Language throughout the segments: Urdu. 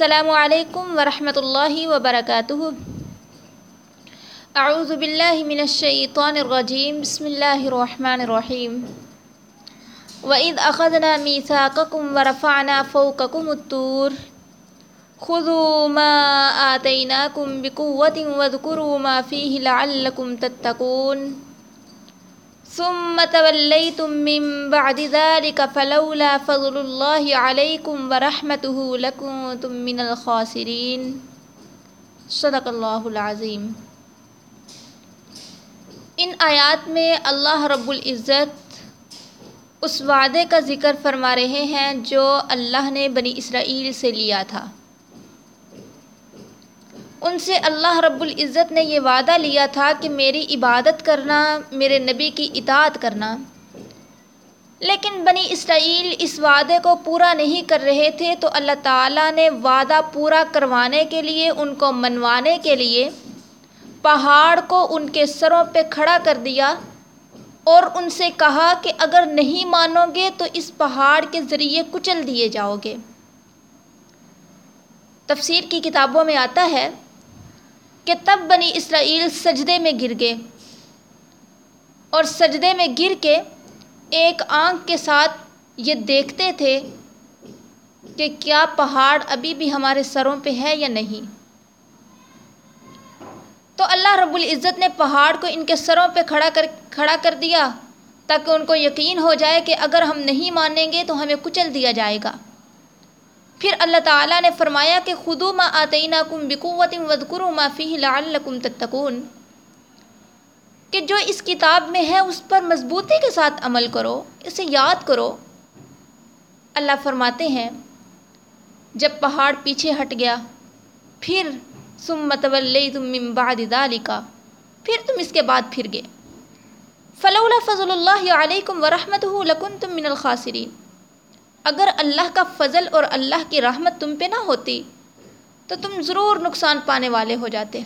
السلام علیکم ورحمۃ اللہ وبرکاتہ۔ اعوذ باللہ من الشیطان الرجیم، بسم اللہ الرحمن الرحیم۔ وَإِذْ أَخَذْنَا مِيثَاقَكُمْ وَرَفَعْنَا فَوْقَكُمُ الطُّورَ۔ خُذُوا مَا آتَيْنَاكُمْ بِقُوَّةٍ وَاذْكُرُوا مَا فِيهِ لَعَلَّكُمْ تَتَّقُونَ۔ ثُمَّ تَوَلَّيْتُم مِّن بَعْدِ ذَلِكَ فَلَوْلَا فَضْلُ اللَّهِ عَلَيْكُمْ وَرَحْمَتُهُ لَكُنتُم مِّنَ الْخَاسِرِينَ. صدق اللہ العظیم. ان آیات میں اللہ رب العزت اس وعدے کا ذکر فرما رہے ہیں جو اللہ نے بنی اسرائیل سے لیا تھا۔ ان سے اللہ رب العزت نے یہ وعدہ لیا تھا کہ میری عبادت کرنا، میرے نبی کی اطاعت کرنا۔ لیکن بنی اسرائیل اس وعدے کو پورا نہیں کر رہے تھے تو اللہ تعالیٰ نے وعدہ پورا کروانے کے لیے، ان کو منوانے کے لیے پہاڑ کو ان کے سروں پہ کھڑا کر دیا اور ان سے کہا کہ اگر نہیں مانو گے تو اس پہاڑ کے ذریعے کچل دیے جاؤ گے۔ تفسیر کی کتابوں میں آتا ہے کہ تب بنی اسرائیل سجدے میں گر گئے۔ اور سجدے میں گر کے ایک آنکھ کے ساتھ یہ دیکھتے تھے کہ کیا پہاڑ ابھی بھی ہمارے سروں پہ ہے یا نہیں۔ تو اللہ رب العزت نے پہاڑ کو ان کے سروں پہ کھڑا کر کھڑا کر دیا تاکہ ان کو یقین ہو جائے کہ اگر ہم نہیں مانیں گے تو ہمیں کچل دیا جائے گا۔ پھر اللہ تعالیٰ نے فرمایا کہ خدو ما آتینہ کم بقوت ودکرو ما فی لعلکم تتقون۔ کہ جو اس کتاب میں ہے اس پر مضبوطی کے ساتھ عمل کرو، اسے یاد کرو۔ اللہ فرماتے ہیں، جب پہاڑ پیچھے ہٹ گیا، پھر سم متولی تم بعد ذالکا پھر تم اس کے بعد پھر گئے۔ فلولا فضل اللہ علیکم ورحمتہ لکنتم من الخاسرین۔ اگر اللہ کا فضل اور اللہ کی رحمت تم پہ نہ ہوتی، تو تم ضرور نقصان پانے والے ہو جاتے۔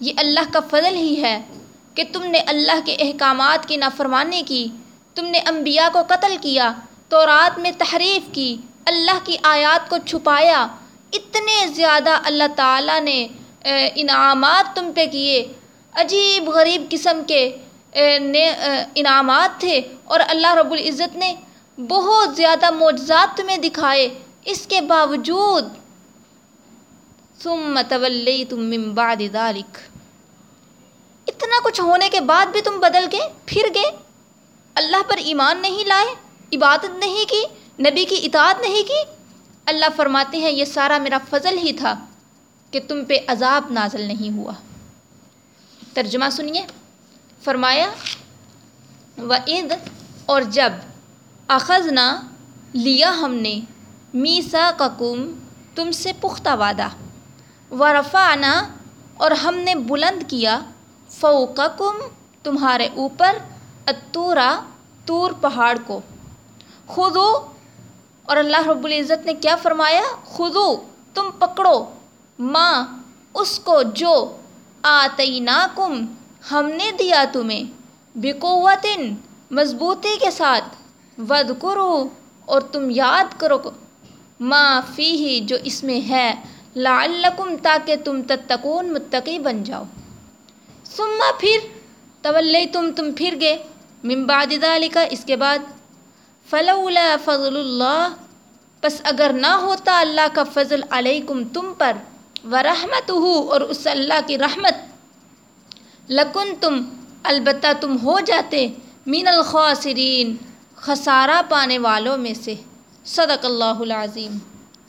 یہ اللہ کا فضل ہی ہے کہ تم نے اللہ کے احکامات کی نافرمانی کی، تم نے انبیاء کو قتل کیا تو رات میں تحریف کی، اللہ کی آیات کو چھپایا۔ اتنے زیادہ اللہ تعالیٰ نے انعامات تم پہ کیے۔ عجیب غریب قسم کے انعامات تھے اور اللہ رب العزت نے بہت زیادہ معجزات تمہیں دکھائے۔ اس کے باوجود، ثم تولیتم من بعد ذلك۔ اتنا کچھ ہونے کے بعد بھی تم بدل گئے پھر گئے۔ اللہ پر ایمان نہیں لائے، عبادت نہیں کی، نبی کی اطاعت نہیں کی۔ اللہ فرماتے ہیں، یہ سارا میرا فضل ہی تھا کہ تم پہ عذاب نازل نہیں ہوا۔ ترجمہ سنیے۔ فرمایا، وَإِذْ اور جب اخذنا، لیا ہم نے میسا ککم تم سے پختہ وعدہ۔ ورفعنا اور ہم نے بلند کیا، فوقکم، تمہارے اوپر اتورا تور پہاڑ کو۔ خودو اور اللہ رب العزت نے کیا فرمایا؟ خودو تم پکڑو۔ ماں اس کو جو آتیناکم ہم نے دیا تمہیں، بقوتن، مضبوطی کے ساتھ۔ ود کرو اور تم یاد کرو ما فی ہی جو اس میں ہے، لعلکم تاکہ تم تتقون متقی بن جاؤ۔ ثم پھر تولی تم تم پھر گئے۔ من بعد ذالک اس کے بعد، فلولا فضل اللہ۔ پس اگر نہ ہوتا اللہ کا فضل علیکم تم پر ورحمت ہو اور اس اللہ کی رحمت۔ لکن تم البتہ تم ہو جاتے۔ من الخاسرین۔ خسارہ پانے والوں میں سے صدق اللہ العظیم۔